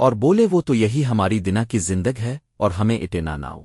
اور بولے وہ تو یہی ہماری دنا کی زندگ ہے اور ہمیں اٹینا نہ ناؤ۔